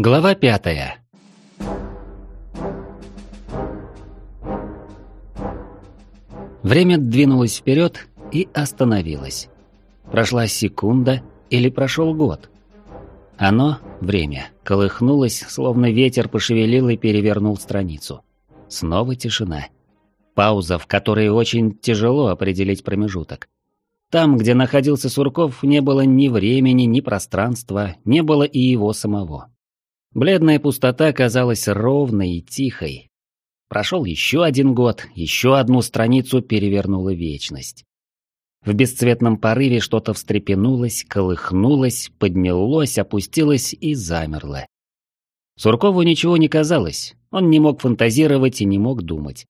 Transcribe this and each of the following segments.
Глава пятая. Время двинулось вперед и остановилось. Прошла секунда или прошел год. Оно, время, колыхнулось, словно ветер пошевелил и перевернул страницу. Снова тишина. Пауза, в которой очень тяжело определить промежуток. Там, где находился Сурков, не было ни времени, ни пространства, не было и его самого. Бледная пустота казалась ровной и тихой. Прошел еще один год, еще одну страницу перевернула вечность. В бесцветном порыве что-то встрепенулось, колыхнулось, поднялось, опустилось и замерло. Суркову ничего не казалось, он не мог фантазировать и не мог думать.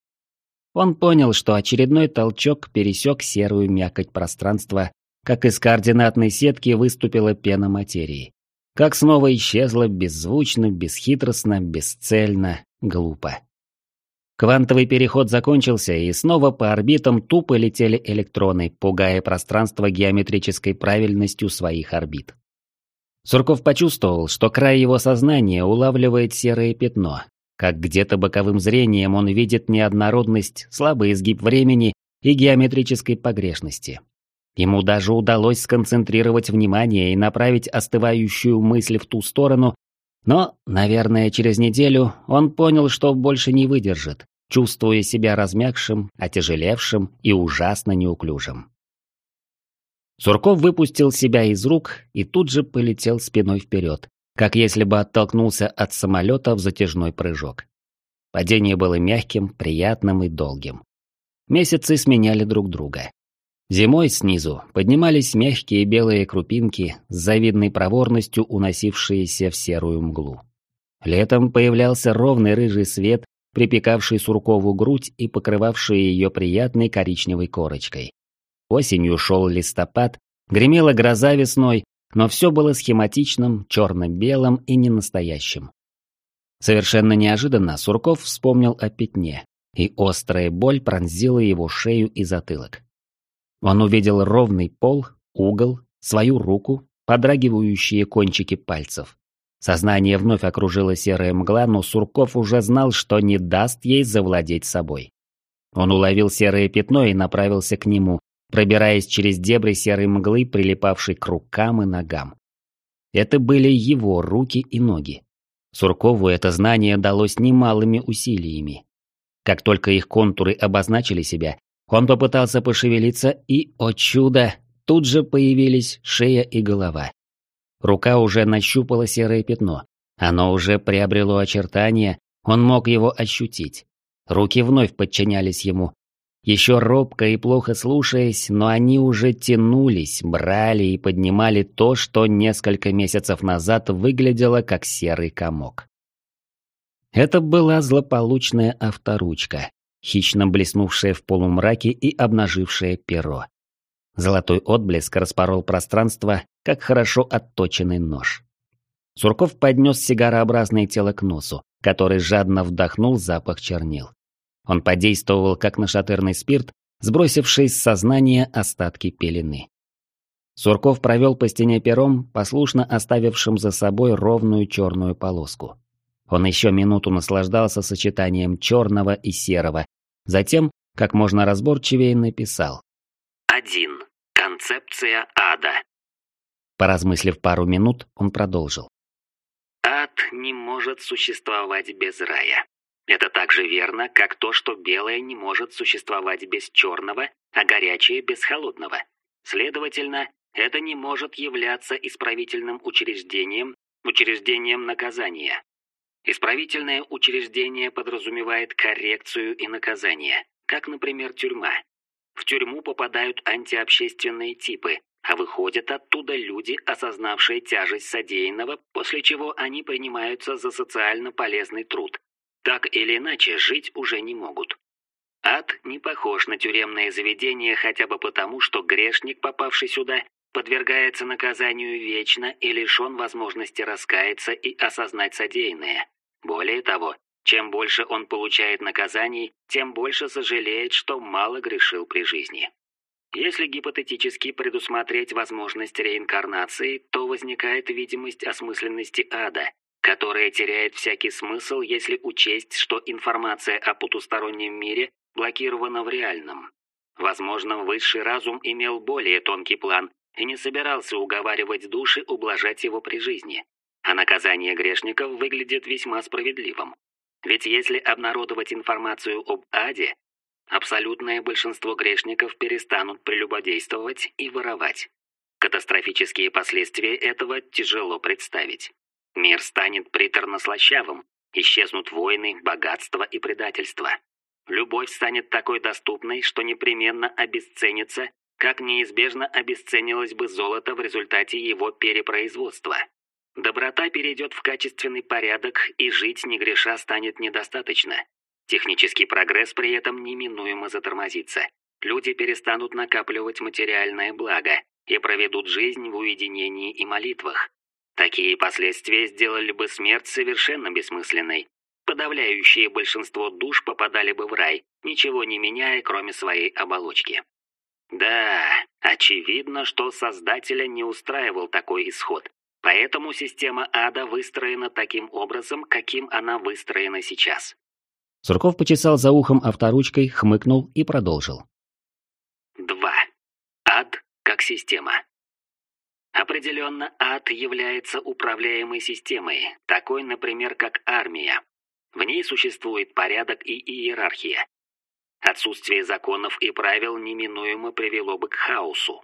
Он понял, что очередной толчок пересек серую мякоть пространства, как из координатной сетки выступила пена материи. Как снова исчезла беззвучно, бесхитростно, бесцельно, глупо. Квантовый переход закончился, и снова по орбитам тупо летели электроны, пугая пространство геометрической правильностью своих орбит. Сурков почувствовал, что край его сознания улавливает серое пятно, как где-то боковым зрением он видит неоднородность, слабый изгиб времени и геометрической погрешности. Ему даже удалось сконцентрировать внимание и направить остывающую мысль в ту сторону, но, наверное, через неделю он понял, что больше не выдержит, чувствуя себя размягшим, отяжелевшим и ужасно неуклюжим. Сурков выпустил себя из рук и тут же полетел спиной вперед, как если бы оттолкнулся от самолета в затяжной прыжок. Падение было мягким, приятным и долгим. Месяцы сменяли друг друга. Зимой снизу поднимались мягкие белые крупинки с завидной проворностью уносившиеся в серую мглу. Летом появлялся ровный рыжий свет, припекавший Суркову грудь и покрывавший ее приятной коричневой корочкой. Осенью шел листопад, гремела гроза весной, но все было схематичным, черно-белым и ненастоящим. Совершенно неожиданно Сурков вспомнил о пятне, и острая боль пронзила его шею и затылок. Он увидел ровный пол, угол, свою руку, подрагивающие кончики пальцев. Сознание вновь окружило серая мгла, но Сурков уже знал, что не даст ей завладеть собой. Он уловил серое пятно и направился к нему, пробираясь через дебри серой мглы, прилипавшей к рукам и ногам. Это были его руки и ноги. Суркову это знание далось немалыми усилиями. Как только их контуры обозначили себя, он попытался пошевелиться, и, о чудо, тут же появились шея и голова. Рука уже нащупала серое пятно. Оно уже приобрело очертания, он мог его ощутить. Руки вновь подчинялись ему. Еще робко и плохо слушаясь, но они уже тянулись, брали и поднимали то, что несколько месяцев назад выглядело как серый комок. Это была злополучная авторучка, хищно блеснувшее в полумраке и обнажившее перо. Золотой отблеск распорол пространство, как хорошо отточенный нож. Сурков поднес сигарообразное тело к носу, который жадно вдохнул запах чернил. Он подействовал, как нашатырный спирт, сбросивший с сознания остатки пелены. Сурков провел по стене пером, послушно оставившим за собой ровную черную полоску. Он еще минуту наслаждался сочетанием черного и серого, затем, как можно разборчивее, написал. «Один. Концепция ада». Поразмыслив пару минут, он продолжил. «Ад не может существовать без рая. Это так же верно, как то, что белое не может существовать без черного, а горячее без холодного. Следовательно, это не может являться исправительным учреждением, учреждением наказания. Исправительное учреждение подразумевает коррекцию и наказание, как, например, тюрьма. В тюрьму попадают антиобщественные типы, а выходят оттуда люди, осознавшие тяжесть содеянного, после чего они принимаются за социально полезный труд. Так или иначе, жить уже не могут. Ад не похож на тюремное заведение хотя бы потому, что грешник, попавший сюда, подвергается наказанию вечно и лишен возможности раскаяться и осознать содеянное. Более того, чем больше он получает наказаний, тем больше сожалеет, что мало грешил при жизни. Если гипотетически предусмотреть возможность реинкарнации, то возникает видимость осмысленности ада, которое теряет всякий смысл, если учесть, что информация о потустороннем мире блокирована в реальном. Возможно, высший разум имел более тонкий план и не собирался уговаривать души ублажать его при жизни. А наказание грешников выглядит весьма справедливым. Ведь если обнародовать информацию об аде, абсолютное большинство грешников перестанут прелюбодействовать и воровать. Катастрофические последствия этого тяжело представить. Мир станет приторно-слащавым, исчезнут войны, богатство и предательство. Любовь станет такой доступной, что непременно обесценится, как неизбежно обесценилось бы золото в результате его перепроизводства. Доброта перейдет в качественный порядок, и жить не греша станет недостаточно. Технический прогресс при этом неминуемо затормозится. Люди перестанут накапливать материальное благо и проведут жизнь в уединении и молитвах. Такие последствия сделали бы смерть совершенно бессмысленной. Подавляющее большинство душ попадали бы в рай, ничего не меняя, кроме своей оболочки. Да, очевидно, что Создателя не устраивал такой исход. Поэтому система ада выстроена таким образом, каким она выстроена сейчас. Сурков почесал за ухом авторучкой, хмыкнул и продолжил. 2. Ад как система. Определенно, ад является управляемой системой, такой, например, как армия. В ней существует порядок и иерархия. Отсутствие законов и правил неминуемо привело бы к хаосу.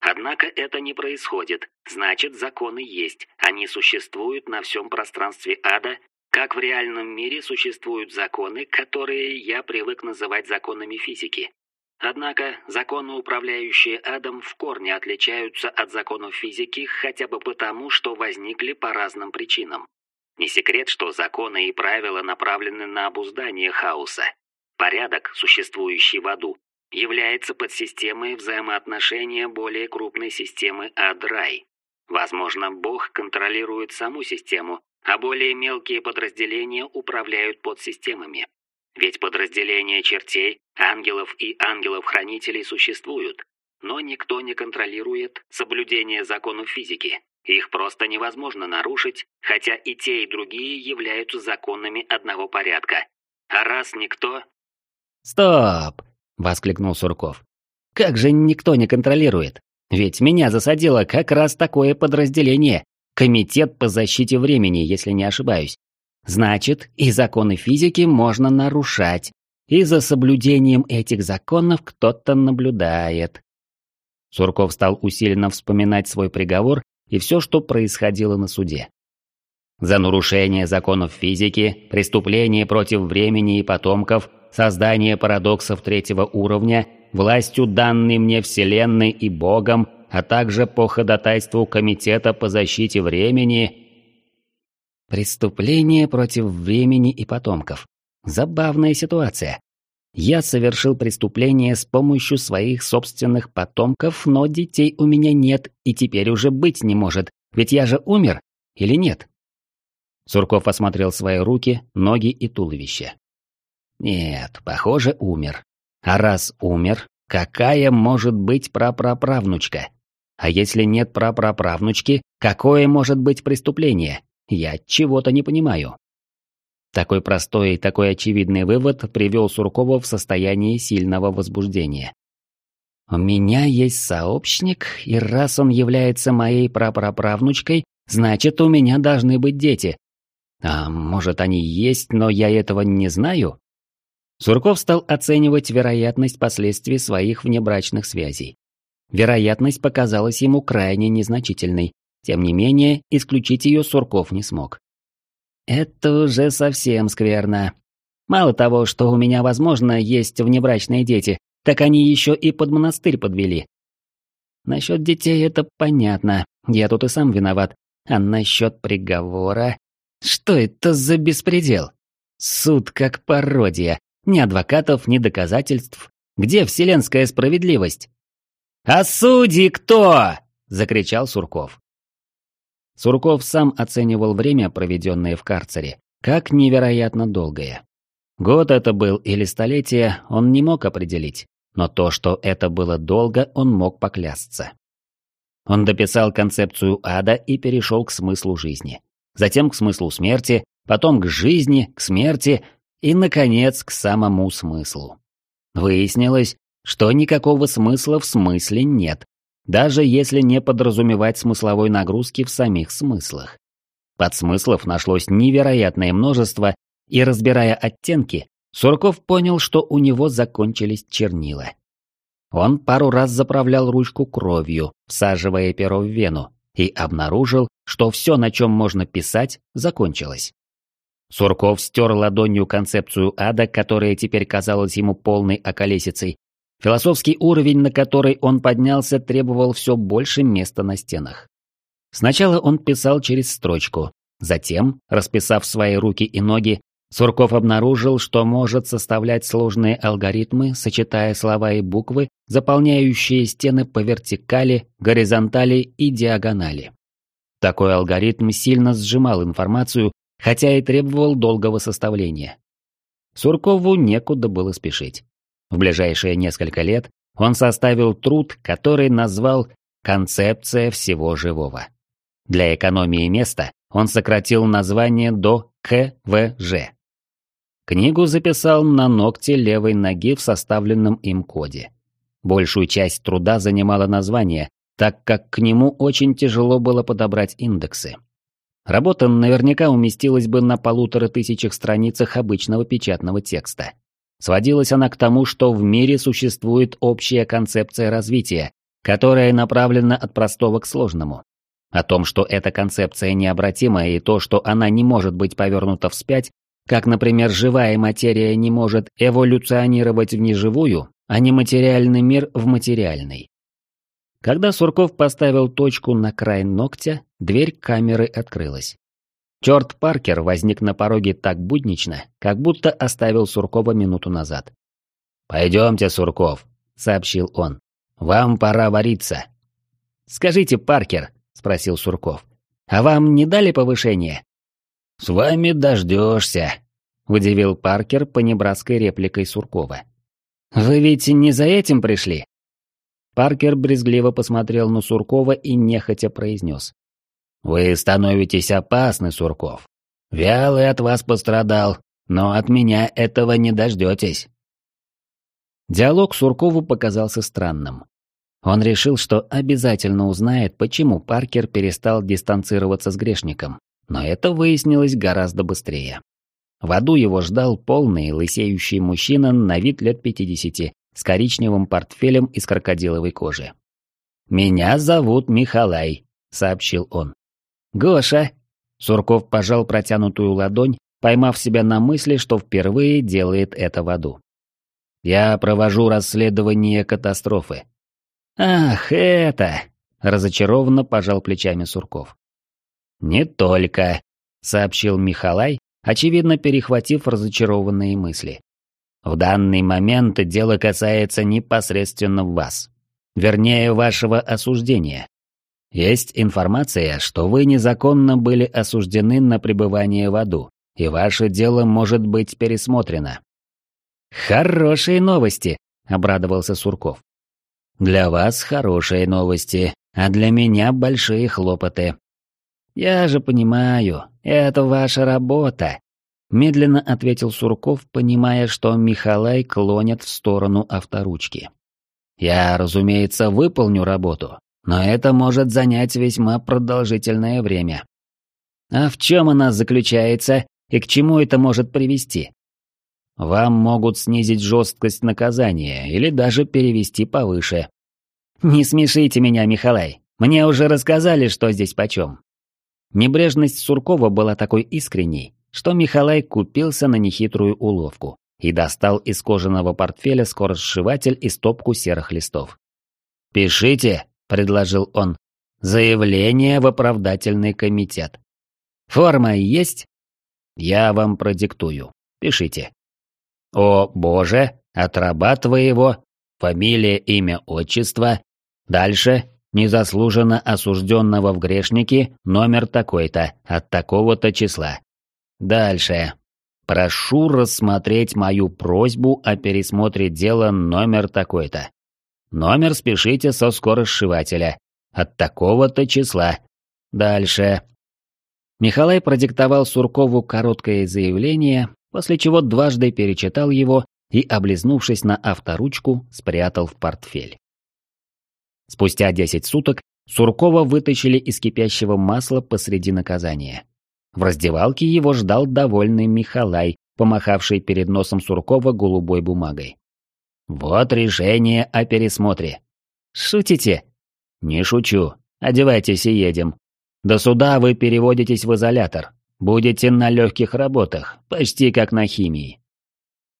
Однако это не происходит, значит законы есть, они существуют на всем пространстве ада, как в реальном мире существуют законы, которые я привык называть законами физики. Однако законы, управляющие адом, в корне отличаются от законов физики хотя бы потому, что возникли по разным причинам. Не секрет, что законы и правила направлены на обуздание хаоса. Порядок, существующий в аду, является подсистемой взаимоотношения более крупной системы Адрай. Возможно, Бог контролирует саму систему, а более мелкие подразделения управляют подсистемами. Ведь подразделения чертей, ангелов и ангелов-хранителей существуют, но никто не контролирует соблюдение законов физики. Их просто невозможно нарушить, хотя и те, и другие являются законами одного порядка. А раз никто... «Стоп!» — воскликнул Сурков. «Как же никто не контролирует? Ведь меня засадило как раз такое подразделение. Комитет по защите времени, если не ошибаюсь. Значит, и законы физики можно нарушать. И за соблюдением этих законов кто-то наблюдает». Сурков стал усиленно вспоминать свой приговор и все, что происходило на суде. За нарушение законов физики, преступление против времени и потомков, создание парадоксов третьего уровня, властью данной мне Вселенной и Богом, а также по ходатайству Комитета по защите времени... Преступление против времени и потомков. Забавная ситуация. Я совершил преступление с помощью своих собственных потомков, но детей у меня нет и теперь уже быть не может, ведь я же умер, или нет? Сурков осмотрел свои руки, ноги и туловище. Нет, похоже, умер. А раз умер, какая может быть прапраправнучка? А если нет прапраправнучки, какое может быть преступление? Я чего-то не понимаю. Такой простой и такой очевидный вывод привел Суркова в состояние сильного возбуждения. «У меня есть сообщник, и раз он является моей прапраправнучкой, значит, у меня должны быть дети. А может, они есть, но я этого не знаю?» Сурков стал оценивать вероятность последствий своих внебрачных связей. Вероятность показалась ему крайне незначительной, тем не менее, исключить ее Сурков не смог. Это уже совсем скверно. Мало того, что у меня, возможно, есть внебрачные дети, так они еще и под монастырь подвели. Насчет детей это понятно, я тут и сам виноват. А насчет приговора... Что это за беспредел? Суд как пародия. Ни адвокатов, ни доказательств. Где вселенская справедливость? «А судьи кто?» – закричал Сурков. Сурков сам оценивал время, проведенное в карцере, как невероятно долгое. Год это был или столетие, он не мог определить, но то, что это было долго, он мог поклясться. Он дописал концепцию ада и перешел к смыслу жизни. затем к смыслу смерти, потом к жизни, к смерти и, наконец, к самому смыслу. Выяснилось, что никакого смысла в смысле нет, даже если не подразумевать смысловой нагрузки в самих смыслах. Подсмыслов нашлось невероятное множество, и разбирая оттенки, Сурков понял, что у него закончились чернила. Он пару раз заправлял ручку кровью, всаживая перо в вену, и обнаружил, что все, на чем можно писать, закончилось. Сурков стер ладонью концепцию ада, которая теперь казалась ему полной околесицей. Философский уровень, на который он поднялся, требовал все больше места на стенах. Сначала он писал через строчку, затем, расписав свои руки и ноги, Сурков обнаружил, что может составлять сложные алгоритмы, сочетая слова и буквы, заполняющие стены по вертикали, горизонтали и диагонали. Такой алгоритм сильно сжимал информацию, хотя и требовал долгого составления. Суркову некуда было спешить. В ближайшие несколько лет он составил труд, который назвал «Концепция всего живого». Для экономии места он сократил название до КВЖ. Книгу записал на ногте левой ноги в составленном им коде. Большую часть труда занимало название, так как к нему очень тяжело было подобрать индексы. Работа наверняка уместилась бы на полутора тысячах страницах обычного печатного текста. Сводилась она к тому, что в мире существует общая концепция развития, которая направлена от простого к сложному. О том, что эта концепция необратима и то, что она не может быть повернута вспять, как, например, живая материя не может эволюционировать в неживую, а нематериальный мир в материальный. Когда Сурков поставил точку на край ногтя, дверь камеры открылась. Чёрт Паркер возник на пороге так буднично, как будто оставил Суркова минуту назад. «Пойдемте, Сурков», — сообщил он. «Вам пора вариться». «Скажите, Паркер», — спросил Сурков, — «а вам не дали повышение?» «С вами дождешься», — удивил Паркер по небратской репликой Суркова. «Вы ведь не за этим пришли?» Паркер брезгливо посмотрел на Суркова и нехотя произнес. «Вы становитесь опасны, Сурков. Вялый от вас пострадал, но от меня этого не дождетесь». Диалог Суркову показался странным. Он решил, что обязательно узнает, почему Паркер перестал дистанцироваться с грешником, но это выяснилось гораздо быстрее. В аду его ждал полный лысеющий мужчина на вид лет пятидесяти, с коричневым портфелем из крокодиловой кожи. «Меня зовут Михалай», — сообщил он. «Гоша!» Сурков пожал протянутую ладонь, поймав себя на мысли, что впервые делает это в аду. «Я провожу расследование катастрофы». «Ах, это!» — разочарованно пожал плечами Сурков. «Не только», — сообщил Михалай, очевидно перехватив разочарованные мысли. В данный момент дело касается непосредственно вас. Вернее, вашего осуждения. Есть информация, что вы незаконно были осуждены на пребывание в аду, и ваше дело может быть пересмотрено. «Хорошие новости», — обрадовался Сурков. «Для вас хорошие новости, а для меня большие хлопоты». «Я же понимаю, это ваша работа», Медленно ответил Сурков, понимая, что Михалай клонит в сторону авторучки. «Я, разумеется, выполню работу, но это может занять весьма продолжительное время». «А в чем она заключается и к чему это может привести?» «Вам могут снизить жесткость наказания или даже перевести повыше». «Не смешите меня, Михалай, мне уже рассказали, что здесь почем». Небрежность Суркова была такой искренней, что Михалай купился на нехитрую уловку и достал из кожаного портфеля скоросшиватель и стопку серых листов. «Пишите», — предложил он, — «заявление в оправдательный комитет». «Форма есть?» «Я вам продиктую. Пишите». «О, Боже, отрабатывай его. Фамилия, имя, отчество. Дальше незаслуженно осужденного в грешники номер такой-то, от такого-то числа. Дальше. Прошу рассмотреть мою просьбу о пересмотре дела номер такой-то. Номер спешите со скоросшивателя. От такого-то числа. Дальше. Михалай продиктовал Суркову короткое заявление, после чего дважды перечитал его и, облизнувшись на авторучку, спрятал в портфель. Спустя 10 суток Суркова вытащили из кипящего масла посреди наказания. В раздевалке его ждал довольный Михалай, помахавший перед носом Суркова голубой бумагой. «Вот решение о пересмотре». «Шутите?» «Не шучу. Одевайтесь и едем. До суда вы переводитесь в изолятор. Будете на легких работах, почти как на химии».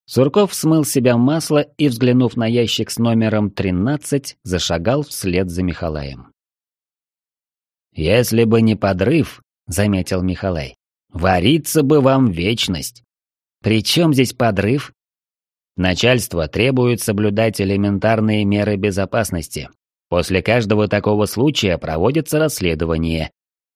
Сурков смыл себя масло и, взглянув на ящик с номером 13, зашагал вслед за Михалаем. «Если бы не подрыв», — заметил Михалай, — «вариться бы вам вечность». «При чем здесь подрыв?» Начальство требует соблюдать элементарные меры безопасности. После каждого такого случая проводится расследование.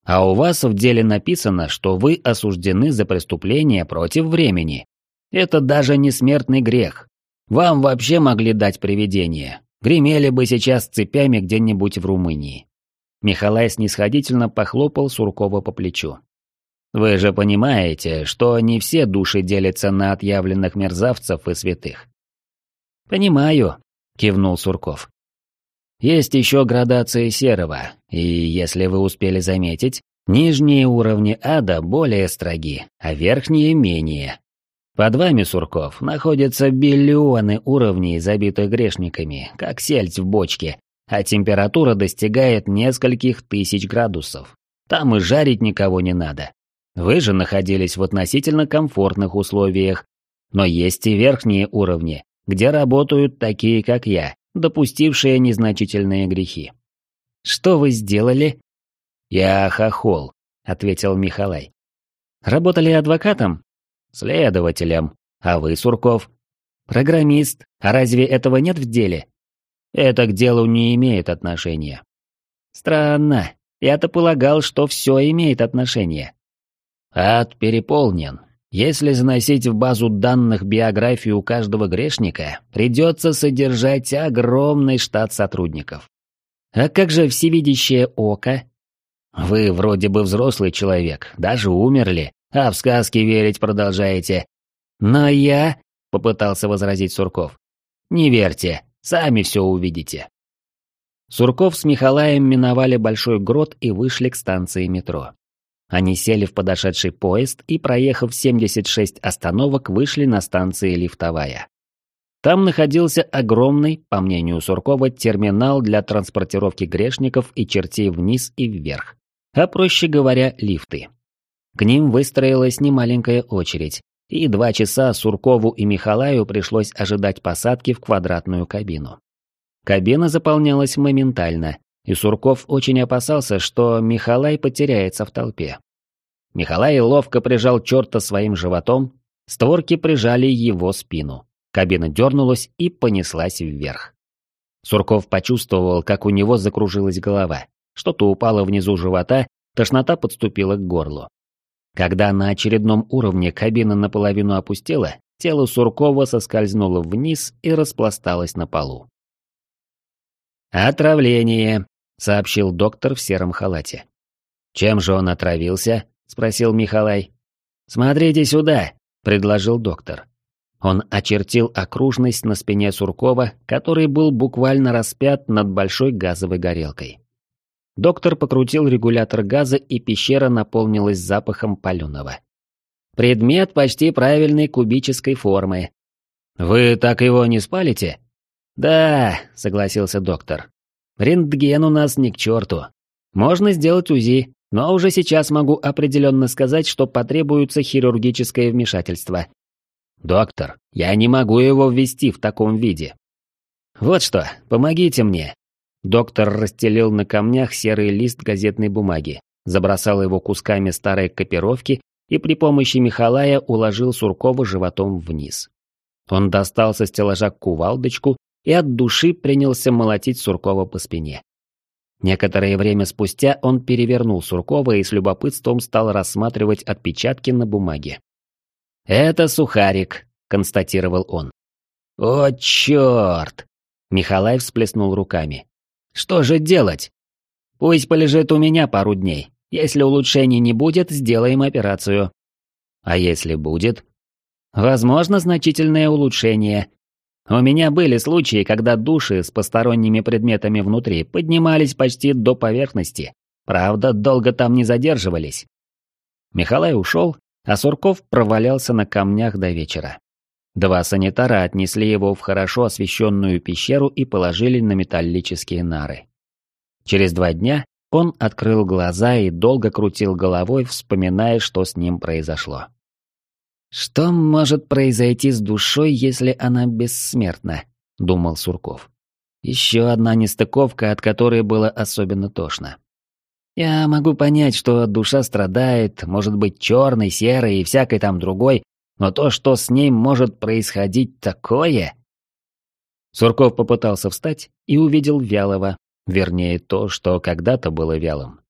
А у вас в деле написано, что вы осуждены за преступление против времени. Это даже не смертный грех. Вам вообще могли дать привидение. Гремели бы сейчас цепями где-нибудь в Румынии. Михалай снисходительно похлопал Суркова по плечу. Вы же понимаете, что не все души делятся на отъявленных мерзавцев и святых. Понимаю, кивнул Сурков. Есть еще градации серого, и, если вы успели заметить, нижние уровни ада более строги, а верхние менее. Под вами, Сурков, находятся биллионы уровней, забитых грешниками, как сельдь в бочке, а температура достигает нескольких тысяч градусов. Там и жарить никого не надо. Вы же находились в относительно комфортных условиях, но есть и верхние уровни, где работают такие, как я, допустившие незначительные грехи. Что вы сделали? Я хохол, ответил Михалай. Работали адвокатом? Следователем. А вы, Сурков? Программист. А разве этого нет в деле? Это к делу не имеет отношения. Странно. Я-то полагал, что все имеет отношение. Ад переполнен. Если заносить в базу данных биографию каждого грешника, придется содержать огромный штат сотрудников. А как же всевидящее око? Вы вроде бы взрослый человек, даже умерли, а в сказки верить продолжаете. Но я, — попытался возразить Сурков, — не верьте, сами все увидите. Сурков с Михалаем миновали Большой Грот и вышли к станции метро. Они сели в подошедший поезд и, проехав 76 остановок, вышли на станции Лифтовая. Там находился огромный, по мнению Суркова, терминал для транспортировки грешников и чертей вниз и вверх, а проще говоря, лифты. К ним выстроилась немаленькая очередь, и два часа Суркову и Михалаю пришлось ожидать посадки в квадратную кабину. Кабина заполнялась моментально, и Сурков очень опасался, что Михалай потеряется в толпе. Михалай ловко прижал черта своим животом, створки прижали его спину. Кабина дернулась и понеслась вверх. Сурков почувствовал, как у него закружилась голова. Что-то упало внизу живота, тошнота подступила к горлу. Когда на очередном уровне кабина наполовину опустела, тело Суркова соскользнуло вниз и распласталось на полу. «Отравление», — сообщил доктор в сером халате. «Чем же он отравился?» — спросил Михалай. «Смотрите сюда», — предложил доктор. Он очертил окружность на спине Суркова, который был буквально распят над большой газовой горелкой. Доктор покрутил регулятор газа, и пещера наполнилась запахом паленого. Предмет почти правильной кубической формы. «Вы так его не спалите?» «Да», — согласился доктор. «Рентген у нас ни к черту. Можно сделать УЗИ, но уже сейчас могу определенно сказать, что потребуется хирургическое вмешательство. Доктор, я не могу его ввести в таком виде. Вот что, помогите мне. Доктор расстелил на камнях серый лист газетной бумаги, забросал его кусками старой копировки и при помощи Михалая уложил Суркова животом вниз. Он достал со стеллажа кувалдочку и от души принялся молотить Суркова по спине. Некоторое время спустя он перевернул Суркова и с любопытством стал рассматривать отпечатки на бумаге. «Это сухарик», — констатировал он. «О, черт!» — Михалай всплеснул руками. Что же делать? Пусть полежит у меня пару дней. Если улучшений не будет, сделаем операцию. А если будет? Возможно, значительное улучшение. У меня были случаи, когда души с посторонними предметами внутри поднимались почти до поверхности. Правда, долго там не задерживались. Михалай ушел, а Сурков провалялся на камнях до вечера. Два санитара отнесли его в хорошо освещенную пещеру и положили на металлические нары. Через два дня он открыл глаза и долго крутил головой, вспоминая, что с ним произошло. «Что может произойти с душой, если она бессмертна?» — думал Сурков. Еще одна нестыковка, от которой было особенно тошно. Я могу понять, что душа страдает, может быть черной, серой и всякой там другой, но то, что с ней может происходить такое... Сурков попытался встать и увидел вялого, вернее то, что когда-то было вялым.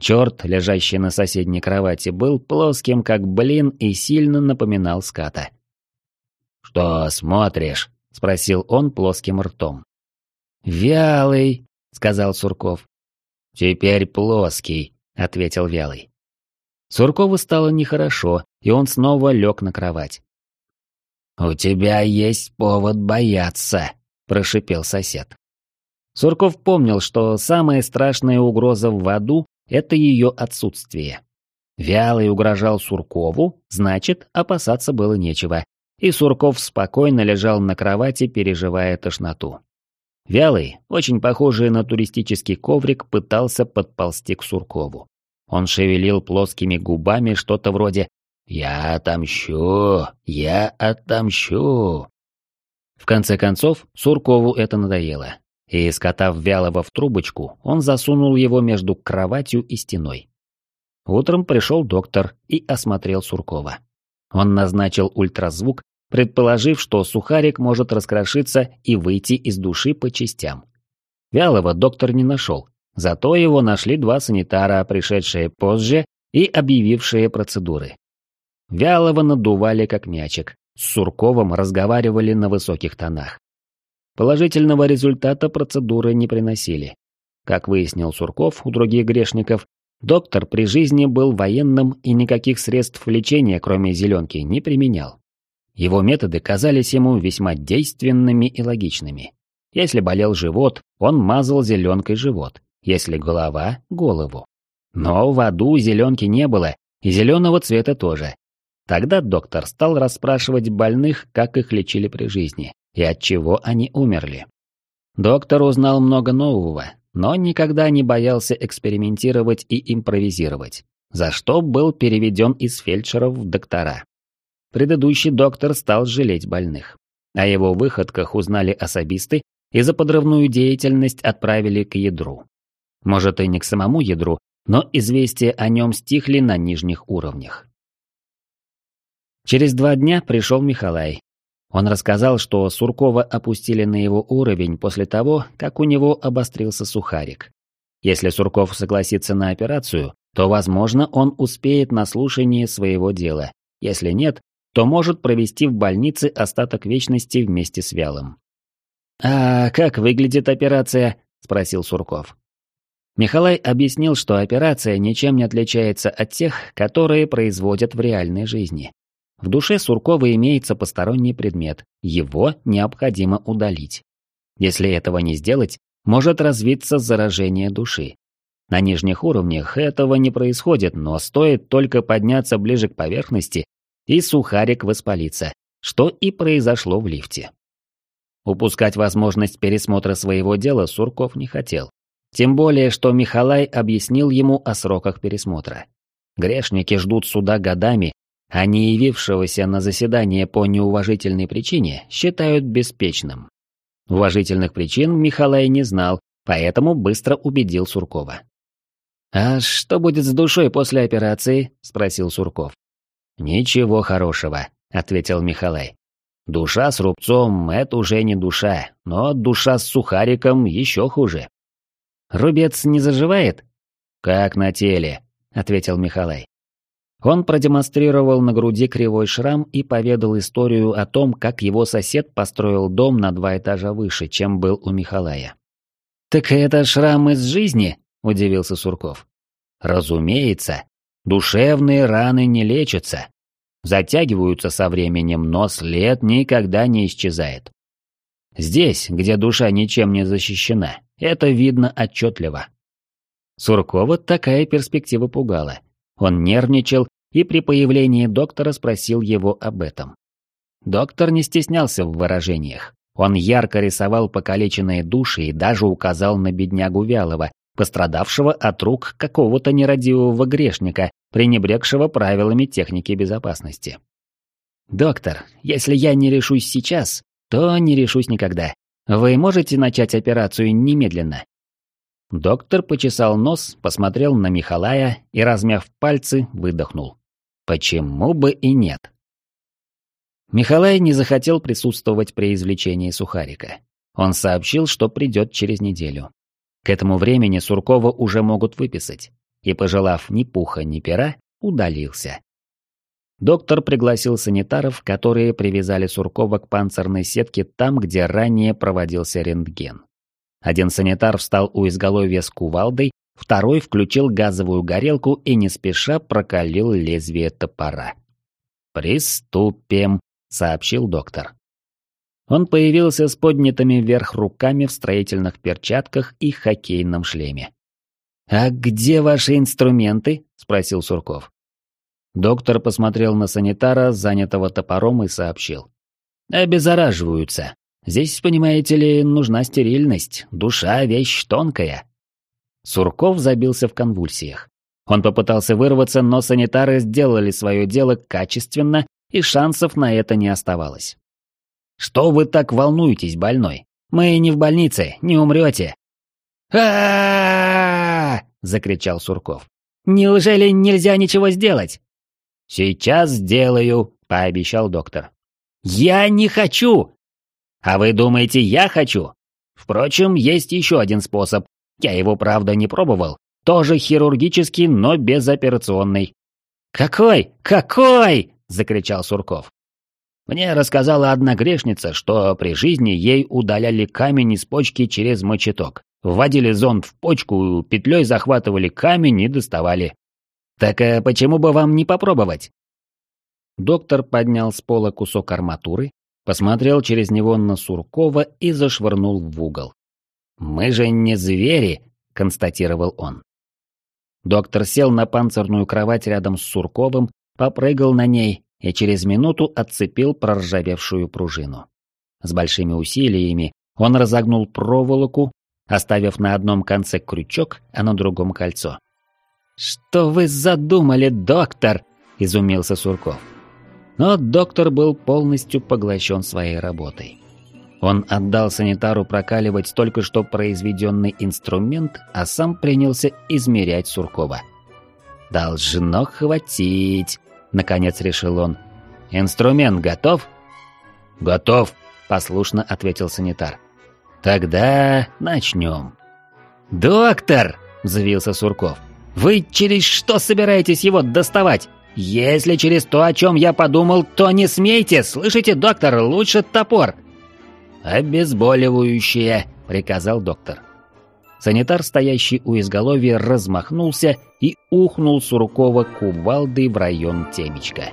Черт, лежащий на соседней кровати, был плоским, как блин, и сильно напоминал ската. «Что смотришь?» — спросил он плоским ртом. «Вялый», — сказал Сурков. «Теперь плоский», — ответил Вялый. Суркову стало нехорошо, и он снова лег на кровать. «У тебя есть повод бояться», — прошипел сосед. Сурков помнил, что самая страшная угроза в аду — это ее отсутствие. Вялый угрожал Суркову, значит, опасаться было нечего, и Сурков спокойно лежал на кровати, переживая тошноту. Вялый, очень похожий на туристический коврик, пытался подползти к Суркову. Он шевелил плоскими губами что-то вроде «Я отомщу! Я отомщу!». В конце концов, Суркову это надоело, и, скотав Вялого в трубочку, он засунул его между кроватью и стеной. Утром пришел доктор и осмотрел Суркова. Он назначил ультразвук предположив, что сухарик может раскрошиться и выйти из души по частям. Вялого доктор не нашел, зато его нашли два санитара, пришедшие позже и объявившие процедуры. Вялого надували как мячик, с Сурковым разговаривали на высоких тонах. Положительного результата процедуры не приносили. Как выяснил Сурков у других грешников, доктор при жизни был военным и никаких средств лечения, кроме зеленки, не применял. Его методы казались ему весьма действенными и логичными. Если болел живот, он мазал зеленкой живот, если голова – голову. Но в аду зеленки не было, и зеленого цвета тоже. Тогда доктор стал расспрашивать больных, как их лечили при жизни, и от чего они умерли. Доктор узнал много нового, но никогда не боялся экспериментировать и импровизировать, за что был переведен из фельдшеров в доктора. Предыдущий доктор стал жалеть больных. О его выходках узнали особисты и за подрывную деятельность отправили к ядру. Может и не к самому ядру, но известия о нем стихли на нижних уровнях. Через два дня пришел Михалай. Он рассказал, что Суркова опустили на его уровень после того, как у него обострился сухарик. Если Сурков согласится на операцию, то, возможно, он успеет на слушание своего дела. Если нет, то может провести в больнице остаток вечности вместе с Вялым. «А как выглядит операция?» – спросил Сурков. Михалай объяснил, что операция ничем не отличается от тех, которые производят в реальной жизни. В душе Суркова имеется посторонний предмет, его необходимо удалить. Если этого не сделать, может развиться заражение души. На нижних уровнях этого не происходит, но стоит только подняться ближе к поверхности, и сухарик воспалится, что и произошло в лифте. Упускать возможность пересмотра своего дела Сурков не хотел. Тем более, что Михалай объяснил ему о сроках пересмотра. Грешники ждут суда годами, а не явившегося на заседание по неуважительной причине считают беспечным. Уважительных причин Михалай не знал, поэтому быстро убедил Суркова. «А что будет с душой после операции?» – спросил Сурков. «Ничего хорошего», — ответил Михалай. «Душа с рубцом — это уже не душа, но душа с сухариком еще хуже». «Рубец не заживает?» «Как на теле», — ответил Михалай. Он продемонстрировал на груди кривой шрам и поведал историю о том, как его сосед построил дом на два этажа выше, чем был у Михалая. «Так это шрам из жизни?» – удивился Сурков. Разумеется, душевные раны не лечатся. Затягиваются со временем, но след никогда не исчезает. Здесь, где душа ничем не защищена, это видно отчетливо. Суркова такая перспектива пугала. Он нервничал и при появлении доктора спросил его об этом. Доктор не стеснялся в выражениях. Он ярко рисовал покалеченные души и даже указал на беднягу Вялова, пострадавшего от рук какого-то нерадивого грешника, пренебрегшего правилами техники безопасности. «Доктор, если я не решусь сейчас, то не решусь никогда. Вы можете начать операцию немедленно?» Доктор почесал нос, посмотрел на Михалая и, размяв пальцы, выдохнул. «Почему бы и нет?» Михалай не захотел присутствовать при извлечении сухарика. Он сообщил, что придет через неделю. К этому времени Суркова уже могут выписать. И, пожелав ни пуха, ни пера, удалился. Доктор пригласил санитаров, которые привязали Суркова к панцирной сетке там, где ранее проводился рентген. Один санитар встал у изголовья с кувалдой, второй включил газовую горелку и не спеша прокалил лезвие топора. «Приступим», — сообщил доктор. Он появился с поднятыми вверх руками в строительных перчатках и хоккейном шлеме. «А где ваши инструменты?» — спросил Сурков. Доктор посмотрел на санитара, занятого топором, и сообщил. «Обеззараживаются. Здесь, понимаете ли, нужна стерильность. Душа — вещь тонкая». Сурков забился в конвульсиях. Он попытался вырваться, но санитары сделали свое дело качественно, и шансов на это не оставалось. «Что вы так волнуетесь, больной? Мы не в больнице, не умрете». а закричал Сурков. «Неужели нельзя ничего сделать?» «Сейчас сделаю», — пообещал доктор. «Я не хочу!» «А вы думаете, я хочу?» «Впрочем, есть еще один способ. Я его, правда, не пробовал. Тоже хирургический, но безоперационный». «Какой? Какой?» — закричал Сурков. Мне рассказала одна грешница, что при жизни ей удаляли камень из почки через мочеток. Вводили зонд в почку, петлей захватывали камень и доставали. Так а почему бы вам не попробовать? Доктор поднял с пола кусок арматуры, посмотрел через него на Суркова и зашвырнул в угол. «Мы же не звери», — констатировал он. Доктор сел на панцирную кровать рядом с Сурковым, попрыгал на ней и через минуту отцепил проржавевшую пружину. С большими усилиями он разогнул проволоку, оставив на одном конце крючок, а на другом кольцо. «Что вы задумали, доктор?» – изумился Сурков. Но доктор был полностью поглощен своей работой. Он отдал санитару прокаливать только что произведенный инструмент, а сам принялся измерять Суркова. «Должно хватить», — наконец решил он. «Инструмент готов?» «Готов», — послушно ответил санитар. «Тогда начнем». «Доктор!» — взвился Сурков. Вы через что собираетесь его доставать? Если через то, о чем я подумал, то не смейте, слышите, доктор, лучше топор. Обезболивающее, приказал доктор. Санитар, стоящий у изголовья, размахнулся и ухнул Суркова кувалдой в район темечка.